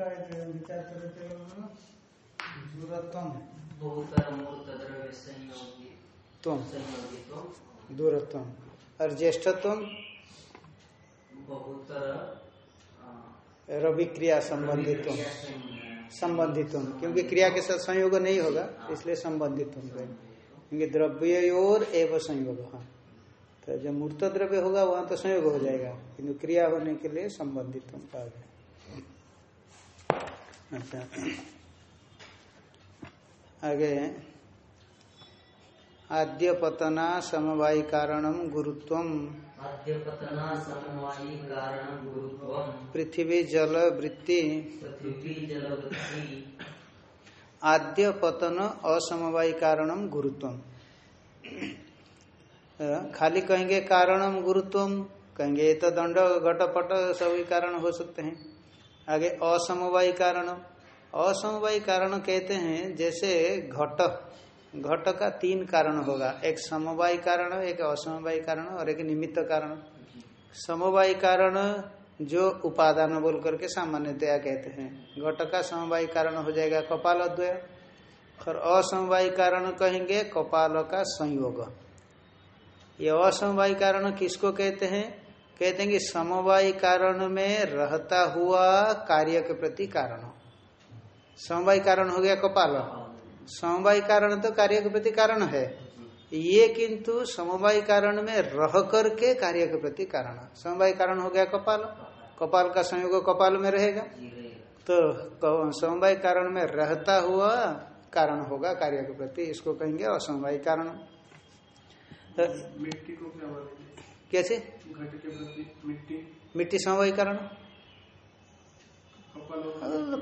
विचार कर रहे थे दूरत्म और ज्येष्ठत्व? बहुतर रवि क्रिया संबंधित संबंधित्व। क्योंकि क्रिया के साथ संयोग नहीं होगा, इसलिए संबंधित क्योंकि द्रव्य और एवं संयोग। तो जब मूर्त द्रव्य होगा, वहाँ तो संयोग हो जाएगा। किंतु क्रिया होने के लिए संबंधित कहा गया अच्छा। आगे आद्य पतना समवायी कारणम गुरुत्वम। पृथ्वी जल वृत्ति। आद्य पतन असमवायी कारणम गुरुत्व खाली कहेंगे कारणम गुरुत्वम कहेंगे ये तो दंड घटपट सभी कारण हो सकते हैं। आगे असमवायी कारण। असमवायी कारण कहते हैं, जैसे घट। घट का तीन कारण होगा। एक समवायी कारण, एक असमवायी कारण और एक निमित्त कारण। समवायी कारण जो उपादान बोल करके सामान्यतया कहते हैं। घट का समवायी कारण हो जाएगा कपाल द्वय। और असमवायी कारण कहेंगे कपाल का संयोग। ये असमवायी कारण किसको कहते हैं? कहते हैं कि समवायी कारण में रहता हुआ कार्य के प्रति कारण समवायी कारण हो गया कपाल। समवाय कारण तो कार्य के प्रति कारण है। ये किंतु समवायी कारण में रह करके कार्य के प्रति कारण। समवायी कारण हो गया कपाल। कपाल का संयोग कपाल में रहेगा। तो समवाय कारण में रहता हुआ कारण होगा कार्य के प्रति। इसको कहेंगे असमवाय कारण। तो मिट्टी को क्या कैसे? मिट्टी मिट्टी कारण।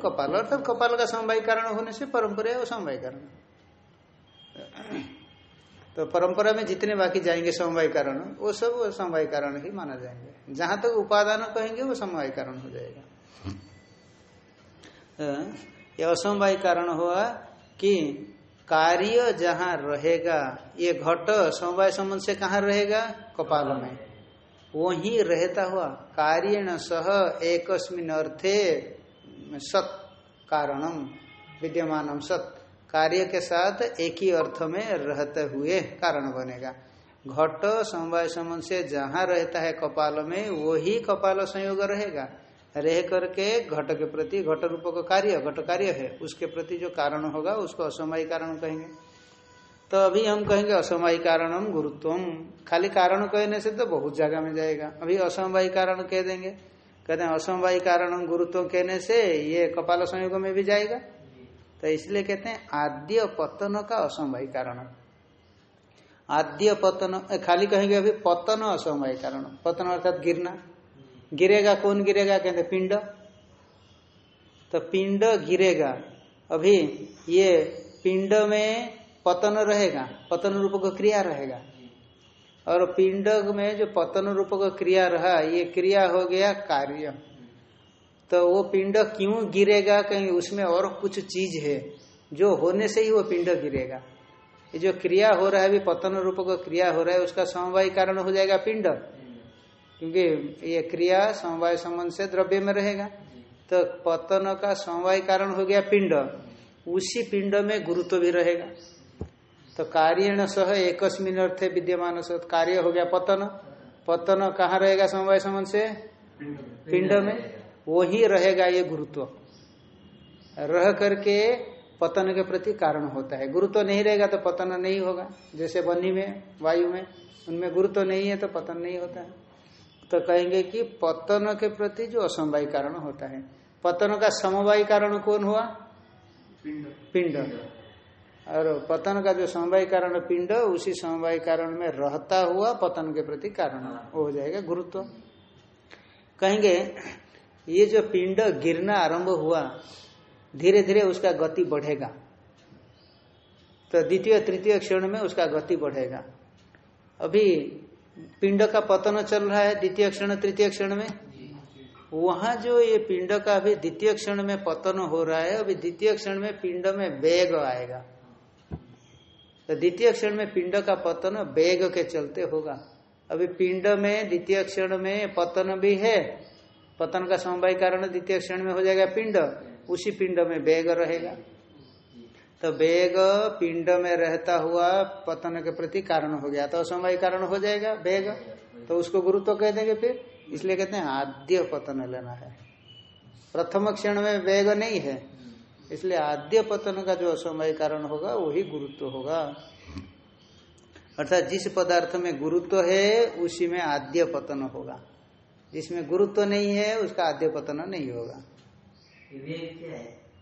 कपाल, अर्थात कपाल का समवाय कारण होने से परंपरा है वो समवाय कारण। तो परंपरा में जितने बाकी जाएँगे समवाय कारण, वो सब समवाय कारण ही माना जाएँगे। जहाँ तक तो उपादान कहेंगे, वो समवाय कारण हो जाएगा। ये असमवाय कारण हुआ कि कार्य जहाँ रहेगा, ये घट समवाय संबंध से कहाँ रहेगा? कपाल में। वही रहता हुआ कार्यण सह एकस्मिन अर्थे सत कारणम विद्यमानम सत। कार्य के साथ एक ही अर्थ में रहते हुए कारण बनेगा। घट समवाय संबंध से जहाँ रहता है कपाल में, वही कपाल संयोग रहेगा। रह करके घट के प्रति घट रूप का कार्य, घट कार्य है। उसके प्रति जो कारण होगा, उसको असमय कारण कहेंगे। तो अभी हम कहेंगे असमवायी कारणम गुरुत्वम। खाली कारण कहने से तो बहुत जगह में जाएगा। अभी असमवायी कारण कह देंगे। कहते हैं असमवायी कारणम गुरुत्व कहने से ये कपाल संयोग में भी जाएगा। तो इसलिए कहते हैं आद्य पतन का असमवाय कारण। आद्य पतन, खाली कहेंगे अभी पतन असमवायी कारण। पतन अर्थात गिरना। गिरेगा, कौन गिरेगा? कहते पिंड। तो पिंड गिरेगा। अभी ये पिंड में पतन रहेगा, पतन रूप का क्रिया रहेगा। और पिंड में जो पतन रूप का क्रिया रहा, ये क्रिया हो गया कार्य। तो वो पिंड क्यों गिरेगा, कहीं उसमें और कुछ चीज़ है, जो होने से ही वो पिंड गिरेगा। ये जो क्रिया हो रहा है, अभी पतन रूप का क्रिया हो रहा है, उसका समवाय कारण हो जाएगा पिंड। क्योंकि ये क्रिया समवाय संबंध से द्रव्य में रहेगा। तो पतन का समवाय कारण हो गया पिंड। उसी पिंड में गुरुत्व भी रहेगा। तो कार्यण सह एकस्मिन अर्थे विद्यमान सह कार्य हो गया पतन। पतन कहाँ रहेगा समवाय संबंध से? पिंड में। वही रहेगा ये गुरुत्व। रह करके पतन के प्रति कारण होता है। गुरुत्व नहीं रहेगा तो पतन नहीं होगा। जैसे बनी में, वायु में, उनमें गुरुत्व नहीं है तो पतन नहीं होता है। तो कहेंगे कि पतन के प्रति जो असमवाय कारण होता है। पतन का समवाय कारण कौन हुआ? पिंड। पिंड। और पतन का जो समवाय कारण पिंड उसी समवाय कारण में रहता हुआ पतन के प्रति कारण वो हो जाएगा गुरुत्व। कहेंगे ये जो पिंड गिरना आरंभ हुआ धीरे धीरे उसका गति बढ़ेगा। तो द्वितीय तृतीय क्षण में उसका गति बढ़ेगा। अभी पिंड का पतन चल रहा है द्वितीय क्षण, तृतीय क्षण में? वहाँ जो ये पिंड का अभी द्वितीय क्षण में पतन हो रहा है, अभी द्वितीय क्षण में पिंड में वेग आएगा। तो द्वितीय क्षण में पिंड का पतन वेग के चलते होगा। अभी पिंड में, द्वितीय क्षण में पतन भी है। पतन का समवाय कारण द्वितीय क्षण में हो जाएगा पिंड। उसी पिंड में वेग रहेगा। तो वेग पिंड में रहता हुआ पतन के प्रति कारण हो गया तो असमवाय कारण हो जाएगा वेग तो उसको गुरुत्व तो कह देंगे फिर। इसलिए कहते हैं आद्य पतन लेना है। प्रथम क्षण में वेग नहीं है, इसलिए आद्य पतन का जो असमय कारण होगा, वही गुरुत्व तो होगा। अर्थात जिस पदार्थ में गुरुत्व तो है, उसी में आद्य पतन होगा। जिसमें गुरुत्व तो नहीं है, उसका आद्य पतन नहीं होगा।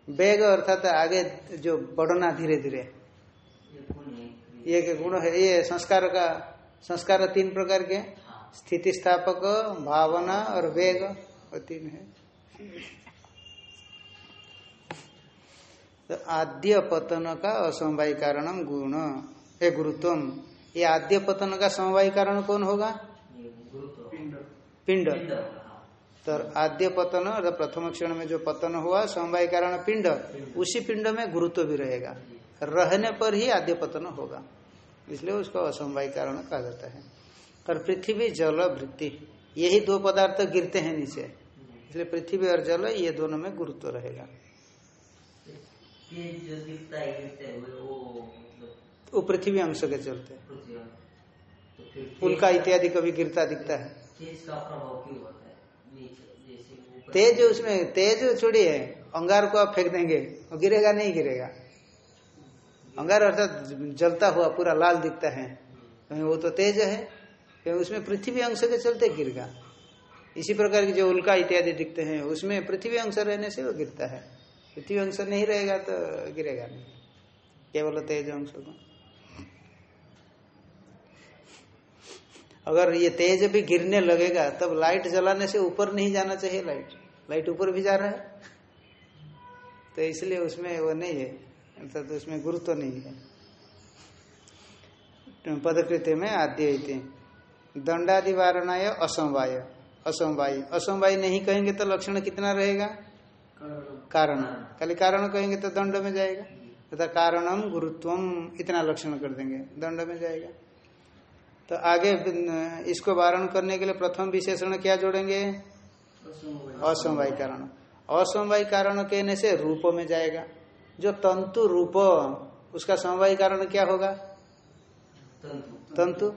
वेग अर्थात आगे जो बढ़ना धीरे धीरे। ये है के गुण है ये संस्कार का संस्कार तीन प्रकार के हाँ। स्थिति स्थापक भावना और वेग और तीन है। तो आद्य पतन का असमवाय कारणम गुण ए गुरुत्वम। ये आद्य पतन का समवाय कारण कौन होगा? पिंड। पिंड। हाँ। तो आद्य पतन और प्रथम क्षण में जो पतन हुआ समवाय कारण पिंड उसी पिंड में गुरुत्व भी रहेगा। रहने पर ही आद्य पतन होगा। इसलिए उसको असमवाय कारण कहा जाता है। और पृथ्वी जल वृत्ति यही दो पदार्थ गिरते हैं नीचे। इसलिए पृथ्वी और जल ये दोनों में गुरुत्व रहेगा। है हुए वो मतलब पृथ्वी अंश के चलते। तो फिर उल्का इत्यादि कभी गिरता दिखता है तेज का प्रभाव क्यों होता है नीचे जैसे ऊपर तेज उसमें, तेज छोड़िए अंगार को आप फेंक देंगे, वो गिरेगा नहीं गिरेगा। अंगार अर्थात जलता हुआ, पूरा लाल दिखता है। कहीं वो तो तेज है कहीं उसमें पृथ्वी अंश के चलते गिरगा। इसी प्रकार की जो उल्का इत्यादि दिखते हैं, उसमें पृथ्वी अंश रहने से वो गिरता है। पृथ्वी अंश नहीं रहेगा तो गिरेगा नहीं। केवल तेज अंश को अगर ये तेज भी गिरने लगेगा, तब लाइट जलाने से ऊपर नहीं जाना चाहिए लाइट। लाइट ऊपर भी जा रहा है। तो इसलिए उसमें वो नहीं है। अर्थात तो उसमें गुरुत्व तो नहीं है। पदकृत्य में आद्य दंडादि वारणाय असमवाय असमवाय असमवाय नहीं कहेंगे तो लक्षण कितना रहेगा? कारण। खाली कारण कहेंगे तो दंड में जाएगा। तथा कारणम गुरुत्वम इतना लक्षण कर देंगे। दंड में जाएगा। तो आगे इसको वारण करने के लिए प्रथम विशेषण क्या जोड़ेंगे? असमवाय। कारण। असमवाय कारण कहने से रूप में जाएगा। जो तंतु रूप उसका समवाय कारण क्या होगा? तंतु?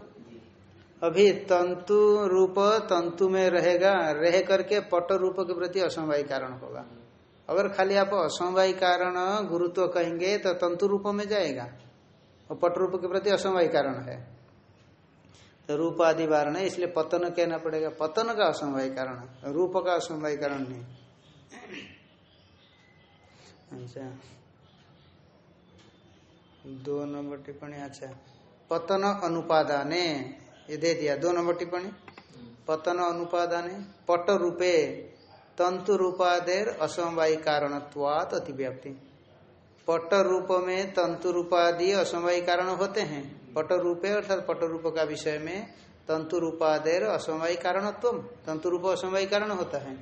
अभी तंतु रूप तंतु में रहेगा रह करके पट रूप के प्रति असमवाय कारण होगा। अगर खाली आप असमवाय कारण गुरुत्व कहेंगे तो तंतु रूप में जाएगा। और पट रूप के प्रति असमवाय कारण है। तो रूप आदि वारण है, इसलिए पतन कहना पड़ेगा। पतन का असमवाय कारण रूप का असमवाय कारण नहीं। अच्छा। दो नंबर टिप्पणी अच्छा। पतन अनुपादाने, ये दे दिया। दो नंबर टिप्पणी। पतन अनुपादाने, पट रूपे, तंतु रूपादेर असमवायी कारणत्वात अतिव्याप्ति। पट रूप में तंतु रूपादि असमवाय कारण होते हैं। पट रूपे अर्थात पट रूप का विषय में तंतु रूपादेर असमवायी कारणत्व तंतु रूप असमवायी कारण होता है।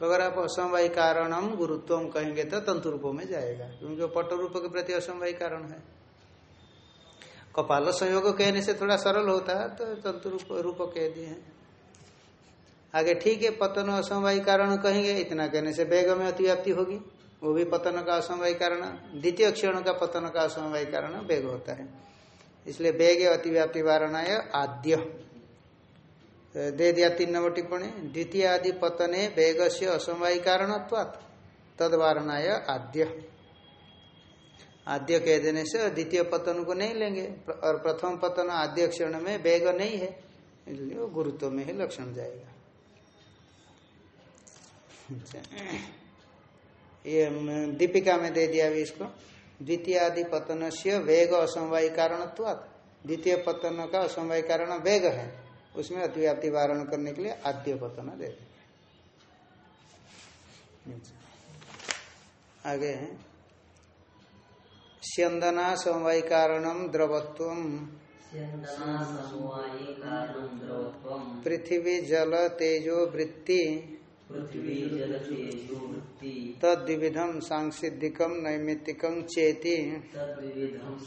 तो अगर आप असमवाय कारणम गुरुत्वम कहेंगे तो तंतु रूप में जाएगा, क्योंकि पट रूप के प्रति असमवाय कारण है। कपाल संयोग कहने से थोड़ा सरल होता है तो तंतु रूप रूप कह दिए हैं। आगे ठीक है, पतन असमवायी कारण कहेंगे, इतना कहने से वेग में अतिव्याप्ति होगी। वो भी पतन का असमवायी कारण, द्वितीय क्षण का पतन का असमवाय कारण वेग होता है। इसलिए वेग अतिव्याप्ति वारणाय आद्य। दे दिया तीन नंबर टिप्पणी। द्वितीय आदि पतने वेग से असमवायी कारण तद वारणाय आद्य। आद्य कह देने से द्वितीय पतन को नहीं लेंगे। और प्रथम पतन आद्य क्षण में वेग नहीं है, इसलिए गुरुत्व में ही लक्षण जाएगा। अच्छा। ये दीपिका में दे दिया अभी इसको। द्वितीय आदि पतन से वेग असमवायी कारण द्वितीय पतन का असमवाय कारण वेग है। उसमें अतिव्याप्ति वारण करने के लिए आद्य पतन दे। आगे है। स्यंदना कारणम समवायी कारणं द्रवत्वं पृथ्वी जल तेजो वृत्ति। तद्विधम सांसिधिकम नैमित्तिकं चेति। तद्विधम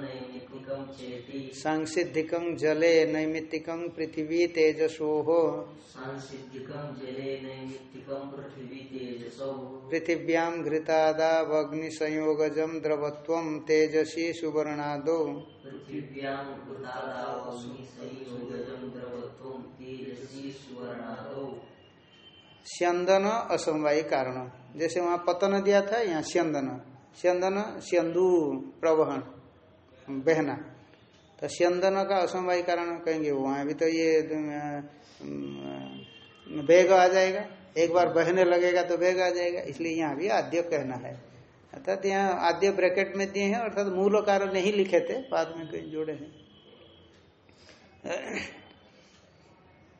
नैमित्तिकम चेति। सांसिधिकं जले नैमित्तिकं पृथिवी तेजसो। सांसिद्धिकम जले नैमित्तिकम पृथ्वी तेजसौ। पृथिव्यां घृतादावग्निसंयोगजं द्रवत्वं तेजसी सुवर्णादो। पृथिव्यां कृतादावग्नि संयोगजं द्रवत्वं तेजसी सुवर्णादौ। स्यंदन असमवायी कारण। जैसे वहाँ पतन दिया था, यहाँ स्यंदन। स्यंदन, स्यंदु, प्रवहन, बहना। तो स्यंदन का असमवायी कारण कहेंगे वहाँ भी तो ये वेग आ जाएगा। एक बार बहने लगेगा तो वेग आ जाएगा। इसलिए यहाँ भी आद्य कहना है। अर्थात यहाँ आद्य ब्रैकेट में दिए हैं, अर्थात मूल कारण नहीं लिखे थे। बाद में कहीं जोड़े हैं।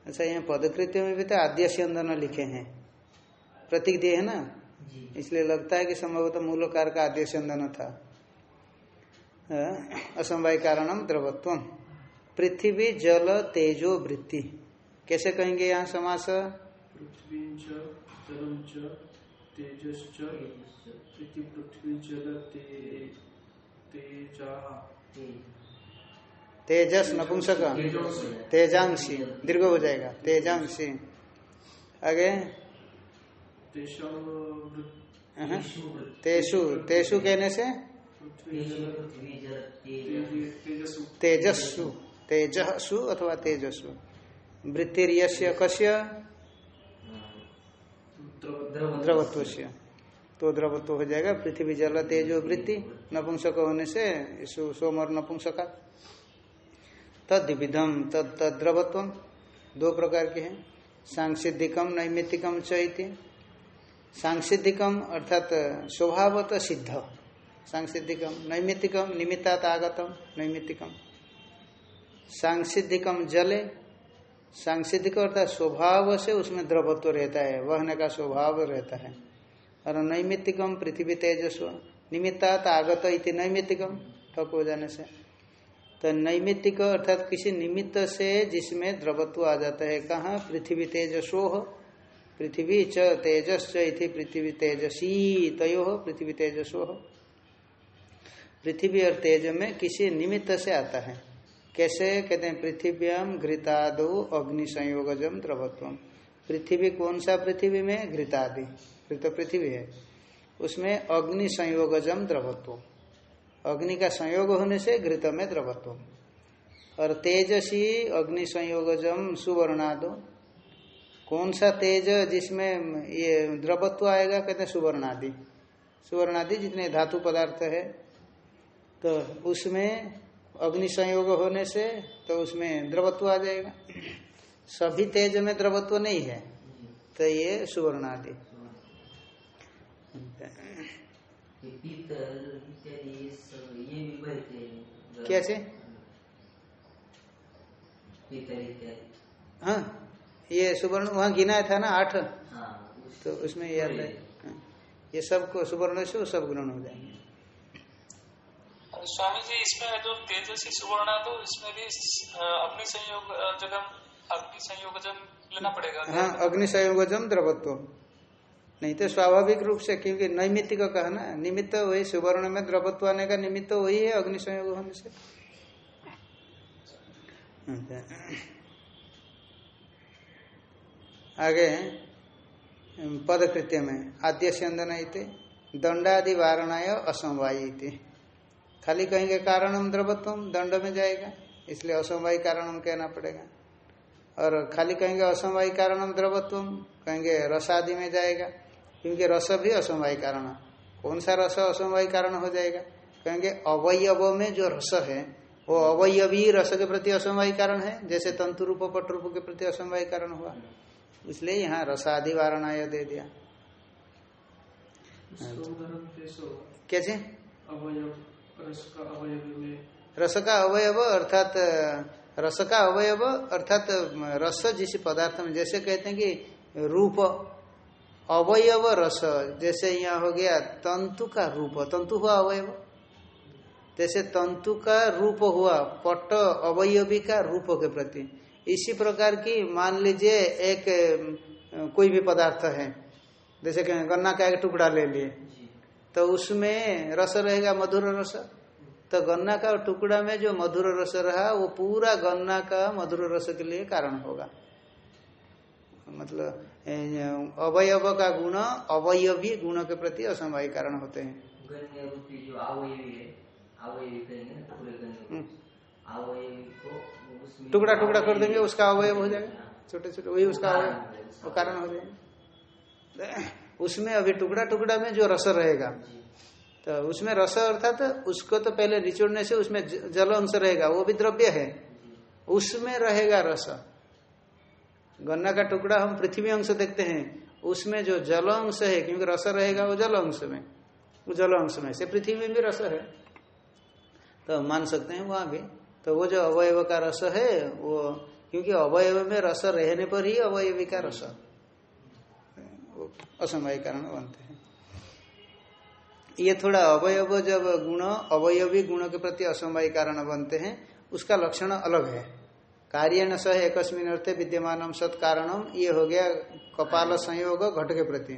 अच्छा यहाँ पदकृत्य में भी तो आद्य स्यंदन लिखे हैं। प्रतीक दिए है ना? इसलिए लगता है कि संभवतः मूलकार का आद्य स्यंदन था। असमवाय कारणम द्रवत्व पृथ्वी जल तेजो वृत्ति। कैसे कहेंगे यहाँ समास? पृथ्वी जल तेजा। तेजस नपुंसक। तेजांशी दीर्घ हो जाएगा। तेजांशी आगे। तेषां। तेषु तेषु कहने से? तेजस्सु। तेजसु अथवा तेजस्सु। वृत्तिर्यस्य कस्य? द्रवत्व तो द्रवत्व हो जाएगा। पृथ्वी जल तेजो वृत्ति। नपुंसक होने से सो- सोमर नपुंसका। तद्विधम तद तद्रवत्व दो प्रकार के हैं। सांसिधिकम नैमित्तिकम चैत्य सांसिधिकम अर्थात स्वभावत सिद्ध। सांसिधिकम नैमित्तिकम निमित्तात आगतम नैमित्तिकम सांसिधिकम जले सांसिधिक अर्थात स्वभाव से उसमें द्रवत्व रहता है, वहने का स्वभाव रहता है। और नैमित्तिकम पृथ्वी तेजस्व, निमित्तात आगत इति नैमित्तिकम ठक हो जाने से। तो नैमित्तिक अर्थात किसी निमित्त से जिसमें द्रवत्व आ जाता है, कहाँ? पृथ्वी तेजसो पृथ्वी च तेजस् इति पृथ्वी तेजसी तयो पृथ्वी तेजसो पृथ्वी और तेज में किसी निमित्त से आता है। कैसे? कहते हैं, पृथिव्याम घृतादो अग्नि संयोगजम द्रवत्व। पृथ्वी कौन सा पृथ्वी में? घृतादि। घृत पृथ्वी है। उसमें अग्नि संयोगजम द्रवत्व। अग्नि का संयोग होने से घृत में द्रवत्व। और तेजसी अग्नि संयोगजम सुवर्णादो। कौन सा तेज जिसमें ये द्रवत्व आएगा, कहते हैं सुवर्णादि। सुवर्णादि जितने धातु पदार्थ है तो उसमें अग्नि संयोग होने से तो उसमें द्रवत्व आ जाएगा। सभी तेज में द्रवत्व नहीं है तो ये सुवर्णादि। पीतल, इत्यादि कैसे? हाँ ये सुवर्ण वहाँ गिना था ना आठ? हाँ उस तो उसमें याद है। हाँ। ये सबको सुवर्ण से वो सब ग्रहण हो जाएँगे। स्वामी जी इसमें जो तेजसी सुवर्ण है तो इसमें भी अग्नि संयोग जगम अग्नि संयोगजम लेना पड़ेगा। हाँ अग्नि संयोगजम द्रवत्व। नहीं तो स्वाभाविक रूप से, क्योंकि नैमित्तिक कहा ना निमित्त वही सुवर्ण में द्रवत्व आने का निमित्त वही है अग्नि संयोग होने से। आगे, पदकृत्य में, आद्य स्यंदन इति, दंडादि वारणाय असमवायी इति। खाली कहेंगे कारणम द्रवत्वम, दंड में जाएगा, इसलिए असमवायी कारणम कहना पड़ेगा। और खाली कहेंगे असमवायी कारणम द्रवत्वम कहेंगे रस आदि में जाएगा। क्योंकि रस भी असमवायी कारण कौन सा रस असमवायी कारण हो जाएगा? कहेंगे अवयव में जो रस है, वो अवयवी रस के प्रति असमवायी कारण है, जैसे तंतु रूप, पट रूप के प्रति असमवायी कारण हुआ। इसलिए यहाँ रसादि वारणाय दे दिया। कैसे? रस का अवयव रस का अवयव अर्थात, रस का अवयव अर्थात रस जिस पदार्थ में, जैसे कहते हैं कि रूप अवयव रस, जैसे यहाँ हो गया तंतु का रूप, तंतु हुआ अवयव। जैसे तंतु का रूप हुआ, पट अवयवी का रूप के प्रति। इसी प्रकार की मान लीजिए एक कोई भी पदार्थ है, जैसे गन्ना का एक टुकड़ा ले लिए तो उसमें रस रहेगा मधुर रस। तो गन्ना का टुकड़ा में जो मधुर रस रहा, वो पूरा गन्ना का मधुर रस के लिए कारण होगा। मतलब अवयव का गुण अवयवी गुण के प्रति असमवाय कारण होते हैं। है। हम्म। टुकड़ा टुकड़ा कर देंगे उसका अवयव हो जाएगा। हाँ। छोटे छोटे वही उसका कारण अवयव वो कारण हो जाएगा। उसमें अभी टुकड़ा टुकड़ा में जो रस रहेगा तो उसमें रस अर्थात उसको तो पहले निचोड़ने से उसमें जल अंश रहेगा वो भी द्रव्य है। उसमें रहेगा रस। गन्ना का टुकड़ा हम पृथ्वी अंश देखते हैं। उसमें जो जल अंश है, क्योंकि रस रहेगा वो जल अंश में। वो जल अंश में से पृथ्वी में भी रस है। तो मान सकते हैं वहाँ भी तो वो जो अवयव का रस है, वो क्योंकि अवयव में रस रहने पर ही अवयवी का रस असमय कारण बनते हैं। ये थोड़ा अवयव जब गुण, अवयवी गुण के प्रति असमय कारण बनते हैं, उसका लक्षण अलग है। कार्य न सह एकस्मिन अर्थे विद्यमान सत कारणम ये हो गया कपाल संयोग घट के प्रति।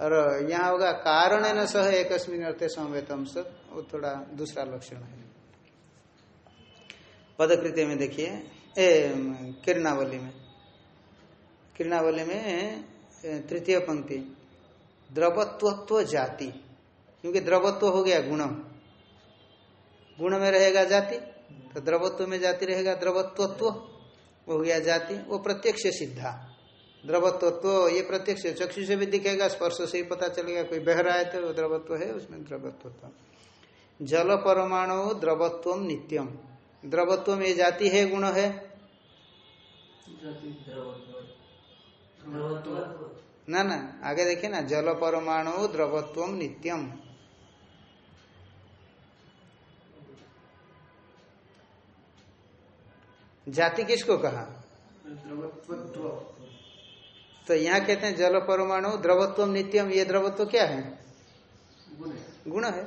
और यहाँ होगा कारण न सह एकस्मिन अर्थे समवेतम सत, वो थोड़ा दूसरा लक्षण है। पदकृत्य में देखिए किरणावली में। किरणावली में तृतीय पंक्ति, द्रवत्वत्व जाति। क्योंकि द्रवत्व हो गया गुण गुण में रहेगा जाति। तो द्रवत्व में जाति रहेगा द्रवत्वत्व हो गया जाति वो प्रत्यक्ष सिद्धा। द्रवत्वत्व ये प्रत्यक्ष चक्षु से भी दिखेगा स्पर्श से ही पता चलेगा कोई बह रहा है तो वो द्रवत्व है उसमें द्रवत्वत्व। जल परमाणु द्रवत्व नित्यम द्रवत्व में जाति है गुण है? ना ना आगे देखिए ना जल परमाणु द्रवत्व नित्यम जाति किसको कहा? तो यहाँ कहते हैं जल परमाणु द्रवत्व नित्यम, ये द्रवत्व क्या है? गुण है।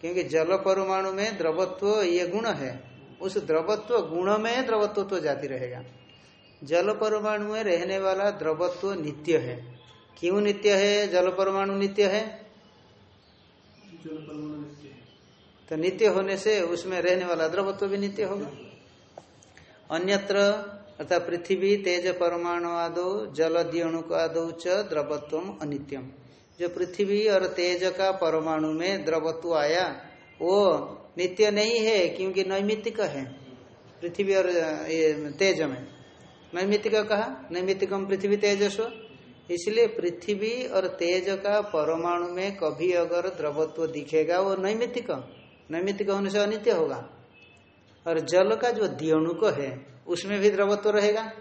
क्योंकि जल परमाणु में द्रवत्व, ये गुण है। उस द्रवत्व, गुण में द्रवत्व तो जाति रहेगा। जल परमाणु में रहने वाला द्रवत्व नित्य है। क्यों नित्य है? जल परमाणु नित्य है। तो नित्य होने से उसमें रहने वाला द्रवत्व भी नित्य होगा। अन्यत्र, अर्थात पृथ्वी, तेज परमाणु आदो, जल दियणुक आदो च द्रवत्व अनित्यम जो पृथ्वी और तेज का परमाणु में द्रवत्व आया, वो नित्य नहीं है, क्योंकि नैमित्तिक है। पृथ्वी और ये तेज में। नैमित्तिक कहा? नैमित्तिकम पृथ्वी तेजस्व। इसलिए पृथ्वी और तेज का परमाणु में कभी अगर द्रवत्व दिखेगा, वो नैमित्तिक। नैमित्तिक होने से अनित्य होगा। और जल का जो दियणुक है उसमें भी द्रवत्व रहेगा।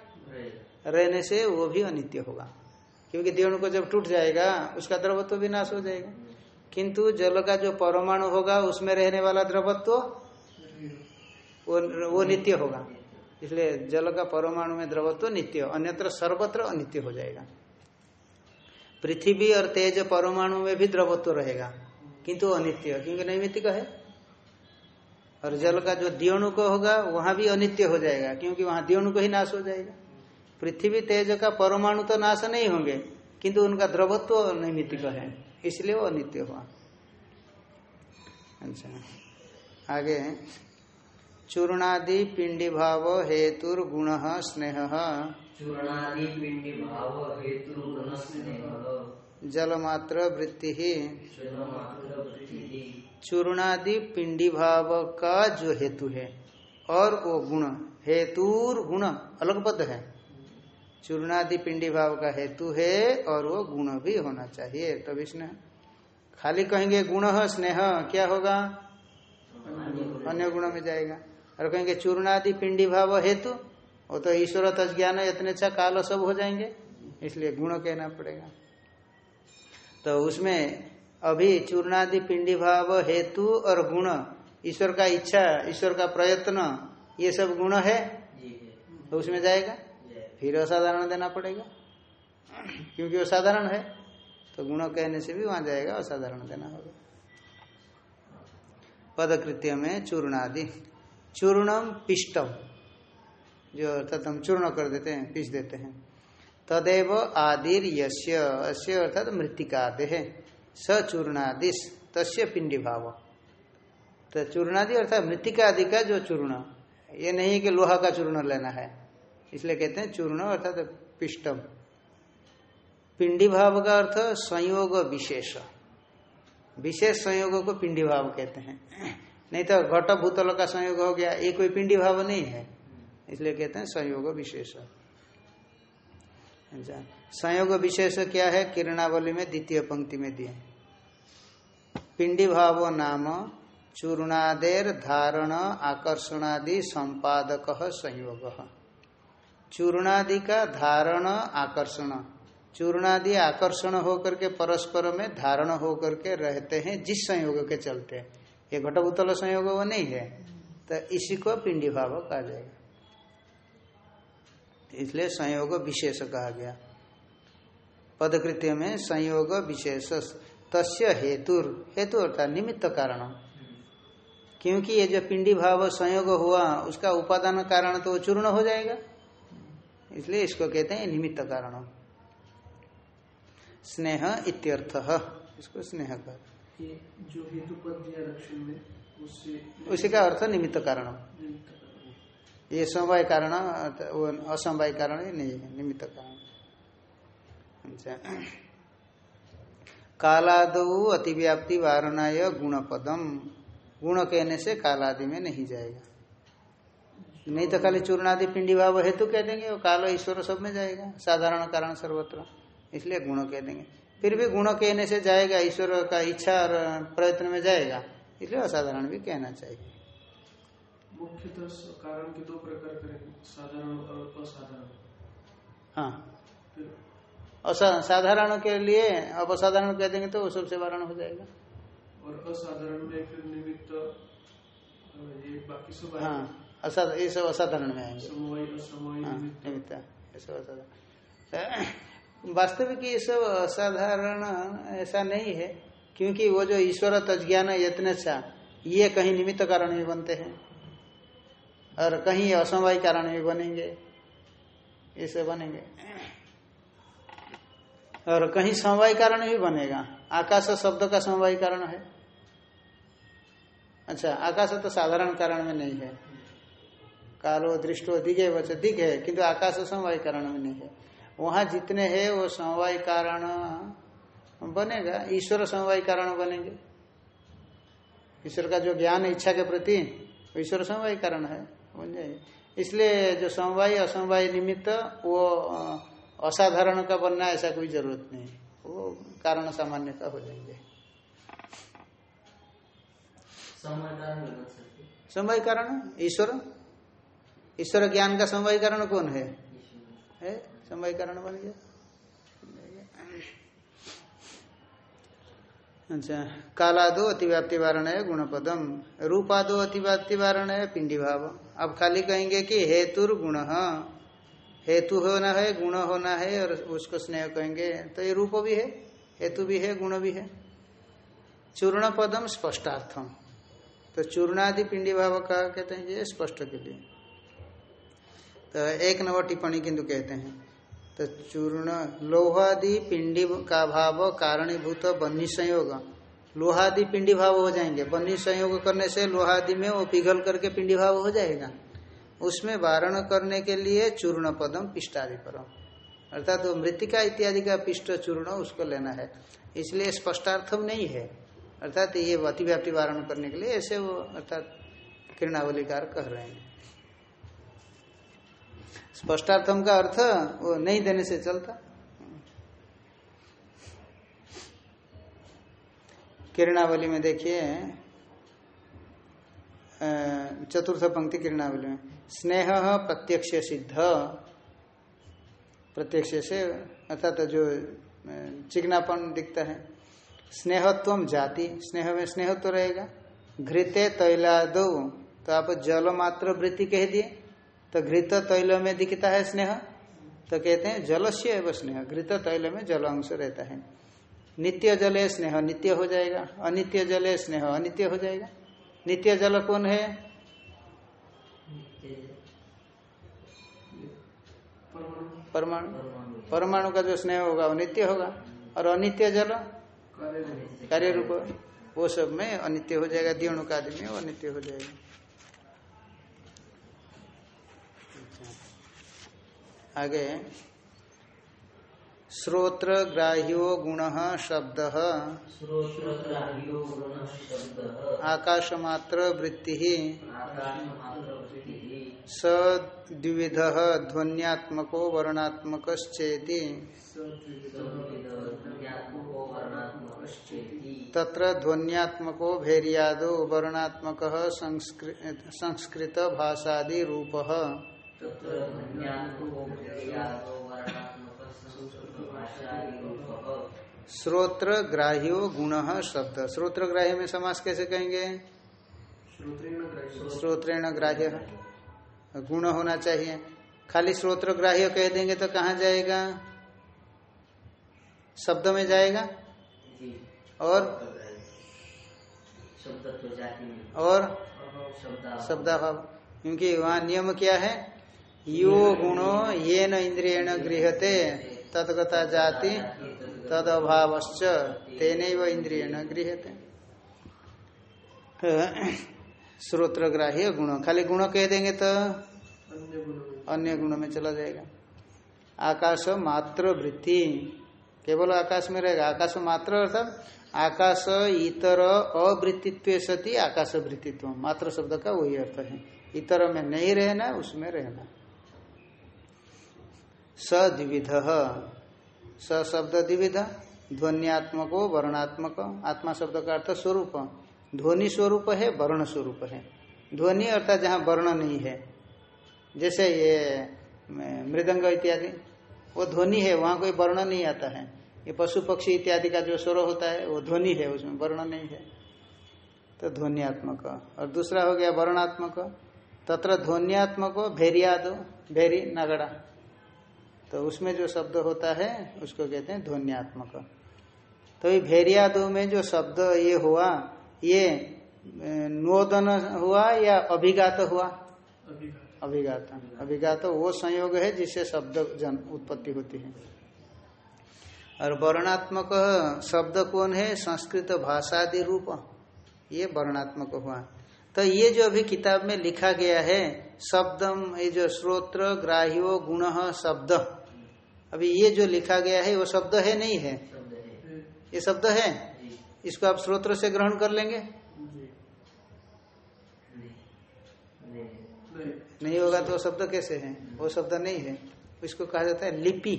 रहने से वो भी अनित्य होगा। क्योंकि दियणु को जब टूट जाएगा उसका द्रवत्व भी नाश हो जाएगा। किंतु जल का जो परमाणु होगा उसमें रहने वाला द्रवत्व वो वो नित्य होगा। इसलिए जल का परमाणु में द्रवत्व नित्य अन्यत्र सर्वत्र अनित्य हो जाएगा। पृथ्वी और तेज परमाणु में भी द्रवत्व रहेगा किंतु अनित्य क्योंकि नैमित्तिक है। और जल का जो दियोणु को होगा वहाँ भी अनित्य हो जाएगा क्योंकि वहाँ दियोणु को ही नाश हो जाएगा। पृथ्वी तेज का परमाणु तो नाश नहीं होंगे किंतु उनका द्रवत्व नैमित्तिक है इसलिए वो अनित्य हुआ। अच्छा। आगे चूर्णादि पिंडी भाव हेतुर स्नेह। चूर्णादि भाव हेतु गुण स्नेह। जलमात्र वृत्ति। ही जलमात्र वृत्ति। चूर्णादि पिंडी भाव का जो हेतु है, और वो गुण, हेतुर गुण अलग पद है। चूर्णादि पिंडी भाव का हेतु है, और वो गुण भी होना चाहिए। तब स्नेह खाली कहेंगे गुण, स्नेह, क्या होगा? अन्य गुण में जाएगा। और कहेंगे चूर्णादि पिंडी भाव हेतु, वो तो ईश्वर ज्ञान इतने अच्छा काल सब हो जाएँगे, इसलिए गुण कहना पड़ेगा। तो उसमें अभी चूर्णादि पिंडी भाव हेतु और गुण ईश्वर का इच्छा ईश्वर का प्रयत्न ये सब गुण है? तो उसमें जाएगा? फिर असाधारण देना पड़ेगा। क्योंकि वो साधारण है तो गुण कहने से भी वहाँ जाएगा असाधारण देना होगा। पदकृत्य में चूर्णादि। चूर्णम पिष्टम। जो अर्थात हम चूर्ण कर देते हैं पीस देते हैं। तदेव आदिर यस्य अस्य अर्थात मृतिकादे है। स चूर्णादिश तस्य पिंडी भाव तो चूर्णादि अर्थात मृतिका आदि का जो चूर्ण, ये नहीं कि लोहा का चूर्ण लेना है। इसलिए कहते हैं चूर्ण अर्थात पिष्टम। पिंडी भाव का अर्थ संयोग विशेष। विशेष संयोग को पिंडी भाव कहते हैं। नहीं तो घट भूतल का संयोग हो गया, ये कोई पिंडी भाव नहीं है। इसलिए कहते हैं संयोग विशेष। अच्छा संयोग विशेष क्या है? किरणावली में द्वितीय पंक्ति में दिए। पिंडी भाव नाम, चूर्णादेर धारण, आकर्षणादि संपादक संयोग। चूर्णादि का धारण, आकर्षण। चूर्णादि आकर्षण होकर के परस्पर में धारण होकर के रहते हैं, जिस संयोग के चलते। ये घटभूतल संयोग वो नहीं है तो इसी को पिंडी भाव कहा जाएगा। इसलिए संयोग विशेष कहा गया। पदकृत्य में संयोग विशेष तस्य हेतु हेतु अर्थात निमित्त कारण क्योंकि ये जो पिंडी भाव संयोग हुआ उसका उपादान कारण तो चूर्ण हो जाएगा। इसलिए इसको कहते हैं निमित्त कारण स्नेह इत्यर्थ। इसको स्नेह कर। जो हेतु पद दिया लक्षण में उससे उसी का अर्थ निमित्त कारण ये समवाय कारण असमवाय कारण नहीं है निमित्त कारण। अच्छा। कालादो अतिव्याप्ति वारणाय गुण पदम गुण कहने से कालादि में नहीं जाएगा। नहीं तो खाली चूर्णादि पिंडी भाव हेतु कह देंगे और काल ईश्वर सब में जाएगा। साधारण कारण सर्वत्र। इसलिए गुण कह देंगे। फिर भी गुण कहने से जाएगा ईश्वर का इच्छा और प्रयत्न में जाएगा। इसलिए असाधारण भी कहना चाहिए। मुख्यतः कारण के दो प्रकार करेंगे साधारण और असाधारण। हाँ। फिर असा- साधारण के लिए अब असाधारण कह देंगे तो वो सबसे वारण हो जाएगा। और असाधारण में फिर निमित्त ये बाकी सब हाँ ये सब असाधारण में आएँगे। हाँ निमित्त। ये सब असाधारण। वास्तविक ये सब असाधारण ऐसा नहीं है क्योंकि वो जो ईश्वर तज्ञान यत्न ये कहीं निमित्त कारण भी बनते हैं। और कहीं असमवाय कारण भी बनेंगे ये सब बनेंगे। और कहीं समवाय कारण भी बनेगा। आकाश शब्द का समवाय कारण है। अच्छा आकाश तो साधारण कारण में नहीं है। कालो, दृष्टो दिखे बच दिख है, किंतु आकाश समवाय कारण में नहीं है। वहाँ जितने हैं, वो समवाय कारण बनेगा। ईश्वर समवाय कारण बनेंगे। ईश्वर का जो ज्ञान, इच्छा के प्रति, ईश्वर समवाय कारण है। बन जाएँगे इसलिए जो समवाय, असमवाय निमित्त, वो असाधारण का बनना ऐसा कोई ज़रूरत नहीं। वो कारण सामान्य का हो जाएँगे। समय कारण ईश्वर? ईश्वर ज्ञान का समवाय कारण कौन है? है? समवाय कारण बन गया। अच्छा कालादो अतिव्याप्ति वारण है गुणपदम। रूपादो अतिव्याप्ति वारण है पिंडी भाव। अब खाली कहेंगे कि हेतुर गुण हेतु होना है, गुण होना है, और उसको स्नेह कहेंगे तो ये रूप भी है, हेतु भी है, गुण भी है। चूर्ण पदम स्पष्टार्थम। तो चूर्णादि पिंडी भाव का कहते हैं ये स्पष्ट के लिए। तो एक नंबर टिप्पणी किंतु कहते हैं तो चूर्ण, लोहादि पिंडी का भाव कारणीभूत बन्नी संयोग। लोहादि पिंडी भाव हो जाएँगे बन्नी संयोग करने से लोहादि में वो पिघल करके पिंडी भाव हो जाएगा। उसमें वारण करने के लिए चूर्ण पदम पिष्टादि परम अर्थात वो मृतिका इत्यादि का पिष्ट चूर्ण उसको लेना है। इसलिए स्पष्टार्थम नहीं है। अर्थात ये अतिव्याप्ति वारण करने के लिए ऐसे वो अर्थात किरणावलिकार कह रहे हैं। स्पष्टार्थम का अर्थ वो नहीं देने से चलता। किरणावली में देखिए चतुर्थ पंक्ति किरणावली में। स्नेह प्रत्यक्ष सिद्ध, प्रत्यक्ष से, अर्थात जो चिकनापन दिखता है। स्नेहत्व जाति, स्नेह में स्नेहत्व तो रहेगा। घृते तैला दो तो आप जल मात्र वृत्ति कह दिए तो घृत तैल में दिखता है स्नेह तो कहते हैं जलस्य एवं स्नेह, घृत तैल में जल अंश रहता है। नित्य जले स्नेह, नित्य हो जाएगा। अनित्य जले स्नेह, अनित्य हो जाएगा। नित्य जल कौन है? परमाणु। परमाणु का जो स्नेह होगा वो नित्य होगा। और अनित्य जल? कार्य रूप। वो सब में अनित्य हो जाएगा दियोणु का आदि में अनित्य हो जाएगा। आगे। श्रोत्र ग्राह्यो गुण शब्द। आकाशमात्र वृत्ति। आकाशमात्रवृत्तिः सद्विध ध्वनियात्मको वर्णात्मक तत्र ध्वन्यात्मको भैर्यादो वर्णात्मक संस्कृत भाषादि रूप श्रोत्र ग्राह्यो गुण शब्द। श्रोत्र ग्राह्य में समास कैसे कहेंगे? श्रोत्रेण ग्राह्य। गुण होना चाहिए। खाली श्रोत्र ग्राह्य कह देंगे तो कहाँ जाएगा? शब्द में जाएगा? और? शब्द तो और? शब्द शब्दाभाव। क्योंकि वहाँ नियम क्या है? यो गुणो ये न इंद्रियण गृहते तदगता जाति तद अभावश्च तेन इंद्रियण गृहते श्रोत्र ग्राह्य गुण। खाली गुण कह देंगे तो अन्य गुणों में। चला जाएगा। आकाश मात्र वृत्ति। केवल आकाश में रहेगा। आकाश मात्र अर्थात आकाश इतर अवृत्तित्व सती आकाश वृत्तित्व। मात्र शब्द का वही अर्थ है। इतर में नहीं रहना उसमें रहना। सद्विध। स शब्द द्विविध। ध्वनियात्मको वर्णात्मक। आत्मा शब्द का अर्थ स्वरूप। ध्वनि स्वरूप है, वर्ण स्वरूप है। ध्वनि अर्थात जहाँ वर्ण नहीं है, जैसे ये मृदंग इत्यादि, वो ध्वनि है, वहाँ कोई वर्ण नहीं आता है। ये पशु पक्षी इत्यादि का जो स्वर होता है, वो ध्वनि है, उसमें वर्ण नहीं है। तो ध्वनियात्मक। और दूसरा हो गया वर्णात्मक। तत्र ध्वनियात्मक भेरियादो, भेरी, नगड़ा। तो उसमें जो शब्द होता है, उसको कहते हैं ध्वनियात्मक। तो ये भेरियादो में जो शब्द ये हुआ ये नोदन हुआ या अभिगात हुआ? अभिघात। अभिघात। अभिघात वो संयोग है जिससे शब्द जन उत्पत्ति होती है। और वर्णात्मक शब्द कौन है? संस्कृत भाषादि रूप। ये वर्णात्मक हुआ। तो ये जो अभी किताब में लिखा गया है शब्दम ये जो श्रोत्र ग्राह्यो गुण शब्द। अभी ये जो लिखा गया है वो शब्द है नहीं है। ये शब्द है? इसको आप स्रोत्र से ग्रहण कर लेंगे? नहीं नहीं। नहीं नहीं होगा तो वो शब्द कैसे है? वो शब्द नहीं है। इसको कहा जाता है लिपि।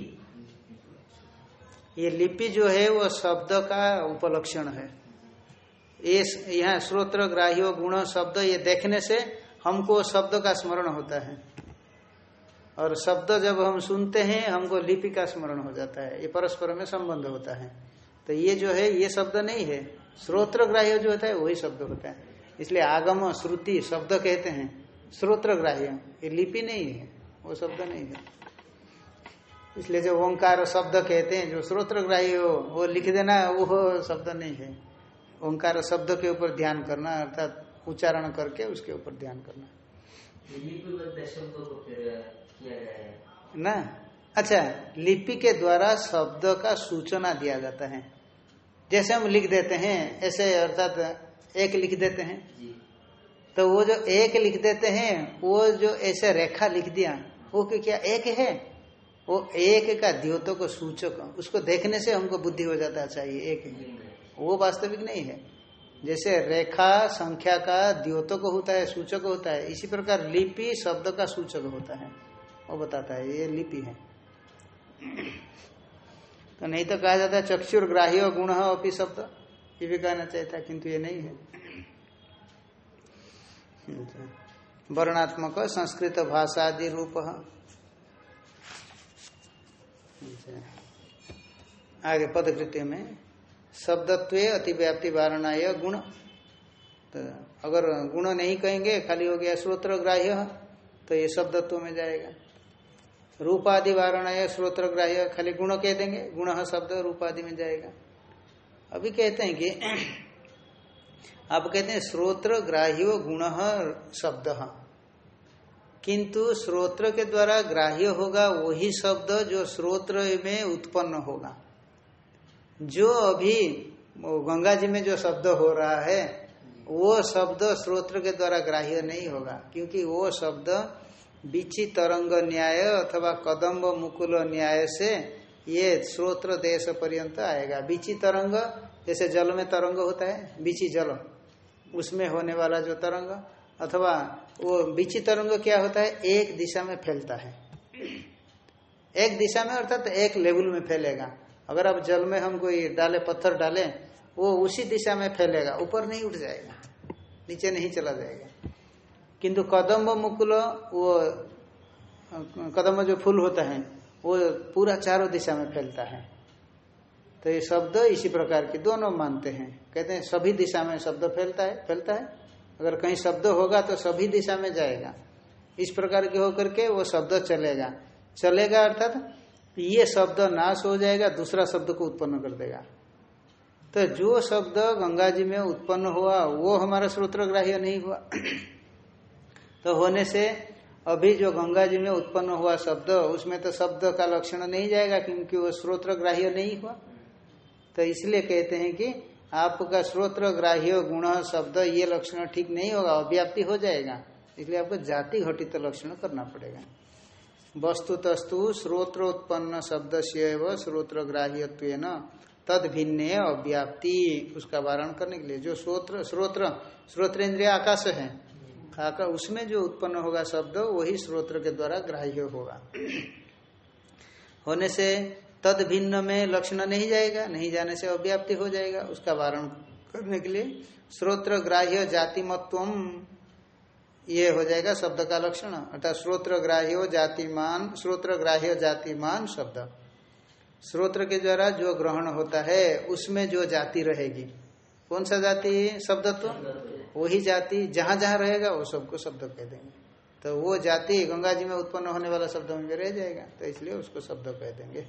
ये लिपि जो है वो शब्द का उपलक्षण है। ये यहाँ स्रोत्र ग्राह्यो गुण शब्द ये देखने से हमको शब्द का स्मरण होता है। और शब्द जब हम सुनते हैं हमको लिपि का स्मरण हो जाता है। ये परस्पर में संबंध होता है। तो ये जो है ये शब्द नहीं है। श्रोत्र ग्राह्य जो होता है वही शब्द होता है। इसलिए आगम श्रुति शब्द कहते हैं। श्रोत्र ग्राह्य ये लिपि नहीं है वो शब्द नहीं है। इसलिए जो ओंकार शब्द कहते हैं जो श्रोत्र ग्राह्य हो वो लिख देना वो शब्द नहीं है। ओंकार शब्द के ऊपर ध्यान करना अर्थात उच्चारण करके उसके ऊपर ध्यान करना। जाए ना? अच्छा लिपि के द्वारा शब्द का सूचना दिया जाता है। जैसे हम लिख देते हैं ऐसे अर्थात एक लिख देते हैं। तो वो जो एक लिख देते हैं वो जो ऐसे रेखा लिख दिया वो क्या एक है? वो एक का द्योतों को सूचक उसको देखने से हमको बुद्धि हो जाता चाहिए एक है। वो वास्तविक नहीं है। जैसे रेखा संख्या का द्योतक होता है सूचक होता है इसी प्रकार लिपि शब्द का सूचक होता है। वो बताता है ये लिपि है। तो नहीं तो कहा जाता चक्षुर ग्राह्य गुण अपनी शब्द ये भी कहना चाहिए था किंतु ये नहीं है। वर्णात्मक, संस्कृत भाषादि रूप आगे पदकृत्य में, शब्दत्व अतिव्याप्ति वारणाय गुण। तो अगर गुण नहीं कहेंगे, खाली हो गया श्रोत्र ग्राह्य तो ये शब्दत्व में जाएगा। रूपादि वारणाय श्रोत्र ग्राह्य खाली गुण कह देंगे, गुण शब्द रूपादि में जाएगा। अभी कहते हैं कि, आप कहते हैं श्रोत्र ग्राह्यो गुण शब्द किंतु श्रोत्र के द्वारा ग्राह्य होगा वही शब्द जो श्रोत्र में उत्पन्न होगा। जो अभी गंगा जी में जो शब्द हो रहा है, वो शब्द श्रोत्र के द्वारा ग्राह्य नहीं होगा, क्योंकि वो शब्द बिची तरंग न्याय अथवा कदम्ब मुकुल न्याय से ये स्रोत्र देश पर्यंत आएगा। बिची तरंग, जैसे जल में तरंग होता है बिची जल, उसमें होने वाला जो तरंग, अथवा वो बिची तरंग क्या होता है? एक दिशा में फैलता है। एक दिशा में अर्थात तो एक लेवल में फैलेगा। अगर आप जल में हम कोई डाले, पत्थर डालें, वो उसी दिशा में फैलेगा, ऊपर नहीं उठ जाएगा, नीचे नहीं चला जाएगा। किंतु कदम्ब मुकुल वो, कदम्ब जो फूल होता है, वो पूरा चारों दिशा में फैलता है। तो ये शब्द इसी प्रकार के दोनों मानते हैं। कहते हैं, सभी दिशा में शब्द फैलता है फैलता है। अगर कहीं शब्द होगा तो सभी दिशा में जाएगा। इस प्रकार के होकर के वो शब्द चलेगा। चलेगा अर्थात, ये शब्द नाश हो जाएगा, दूसरा शब्द को उत्पन्न कर देगा। तो जो शब्द गंगा जी में उत्पन्न हुआ, वो हमारा श्रोत्रग्राह्य नहीं हुआ। तो होने से अभी जो गंगा जी में उत्पन्न हुआ शब्द, उसमें तो शब्द का लक्षण नहीं जाएगा क्योंकि वो स्रोत्र ग्राह्य नहीं हुआ। तो इसलिए कहते हैं कि आपका श्रोत्र ग्राह्य गुण, शब्द, ये लक्षण ठीक नहीं होगा, अव्याप्ति हो जाएगा। इसलिए आपको जाति घटित लक्षण करना पड़ेगा। वस्तु तस्तु श्रोत्रोत्पन्न शब्द से श्रोत्र ग्राह्य तद भिन्न अव्याप्ति। उसका वारण करने के लिए जो श्रोत्र श्रोत्र इंद्रिय आकाश है आकाश उसमें जो उत्पन्न होगा शब्द, वही स्रोत्र के द्वारा ग्राह्य होगा। होने से तद भिन्न में लक्षण नहीं जाएगा, नहीं जाने से अव्याप्ति हो जाएगा। उसका वारण करने के लिए श्रोत्र ग्राह्य जाति मत्वम ये हो जाएगा शब्द का लक्षण। अर्थात श्रोत्र ग्राह्य जातिमान श्रोत्र ग्राह्य जातिमान शब्द। स्रोत्र के द्वारा जो ग्रहण होता है, उसमें जो जाति रहेगी। कौन सा जाति? शब्दत्व? वही जाति जहाँ जहाँ रहेगा वो सबको शब्द कह देंगे। तो वो जाति गंगा जी में उत्पन्न होने वाला शब्द में रह जाएगा तो इसलिए उसको शब्द कह देंगे।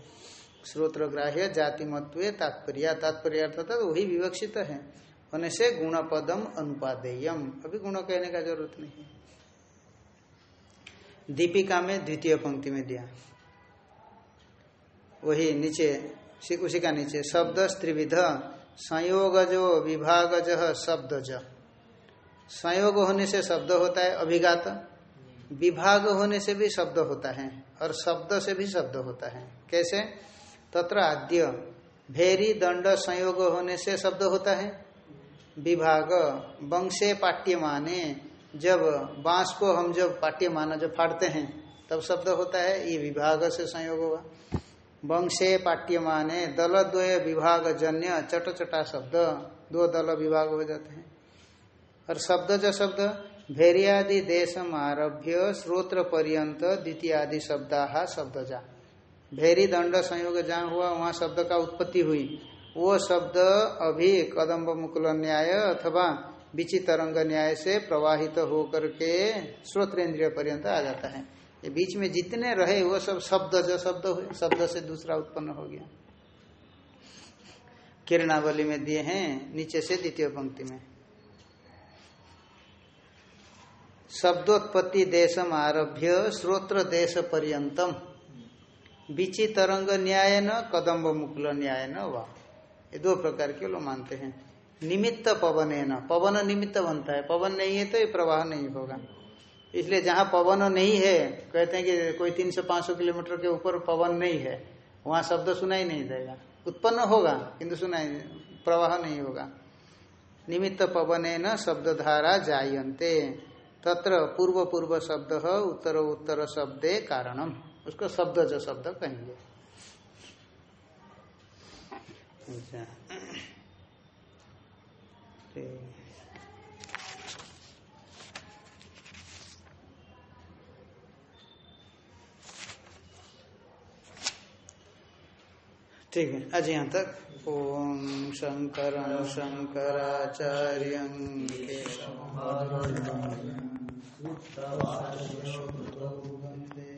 श्रोत्र ग्राह्य जाति मत्व तात्पर्य तात्पर्य अर्थात वही विवक्षित है। होने से गुण पदम अनुपादेयम। अभी गुण कहने का ज़रूरत नहीं है। दीपिका में द्वितीय पंक्ति में दिया। वही नीचे, उसी का नीचे, शब्द स्त्रिविध त्रिविध संयोगजो विभागज शब्दज। संयोग होने से शब्द होता है अभिघात विभाग होने से भी शब्द होता है और शब्द से भी शब्द होता है। कैसे? तत्र आद्य। भेरी, दंड, संयोग होने से शब्द होता है। विभाग। वंशे पाट्यमाने जब बाँस को हम जब पाट्यमाना जब फाड़ते हैं, तब शब्द होता है। ये विभाग से संयोग होगा। वंशे पाट्यमाने दल, द्वय, विभाग, जन्य चट चटा शब्द। दो दल विभाग हो जाते हैं। और शब्द जो शब्द भैरियादि देशम आरभ्य, श्रोत्र पर्यंत द्वितीय आदि शब्दा शब्द जा। भैरी दंड संयोग जहाँ हुआ, वहाँ शब्द का उत्पत्ति हुई। वो शब्द अभी कदम्ब मुकुल न्याय अथवा बिची तरंग न्याय से प्रवाहित तो होकर के श्रोत्रेन्द्रिय पर्यंत आ जाता है। ये बीच में जितने रहे, वो सब शब्द जो शब्द हुए, शब्द से दूसरा उत्पन्न हो गया। किरणावली में दिए हैं, नीचे से द्वितीय पंक्ति में। शब्दोत्पत्ति देशम आरभ्य श्रोत्र देश पर्यंतम। बिची तरंग न्याय न, कदम्ब मुकुल न्याय न, वा। ये दो प्रकार के लोग मानते हैं। निमित्त पवन है न। पवन निमित्त बनता है। पवन नहीं है तो ये प्रवाह नहीं होगा। इसलिए जहाँ पवन नहीं है, कहते हैं कि कोई तीन सौ पाँच सौ किलोमीटर के ऊपर पवन नहीं है, वहाँ शब्द सुनाई नहीं देगा। उत्पन्न होगा, किंतु सुनाई प्रवाह नहीं होगा। निमित्त पवन न शब्द धारा जायन्ते। तत्र पूर्व पूर्व शब्द उत्तर उत्तर शब्दे कारणम। उसको शब्द जो शब्द कहेंगे। अच्छा। ठीक। है, आज यहाँ तक। ओम शंकर शंकराचार्य उत्तवासो भगवन्ते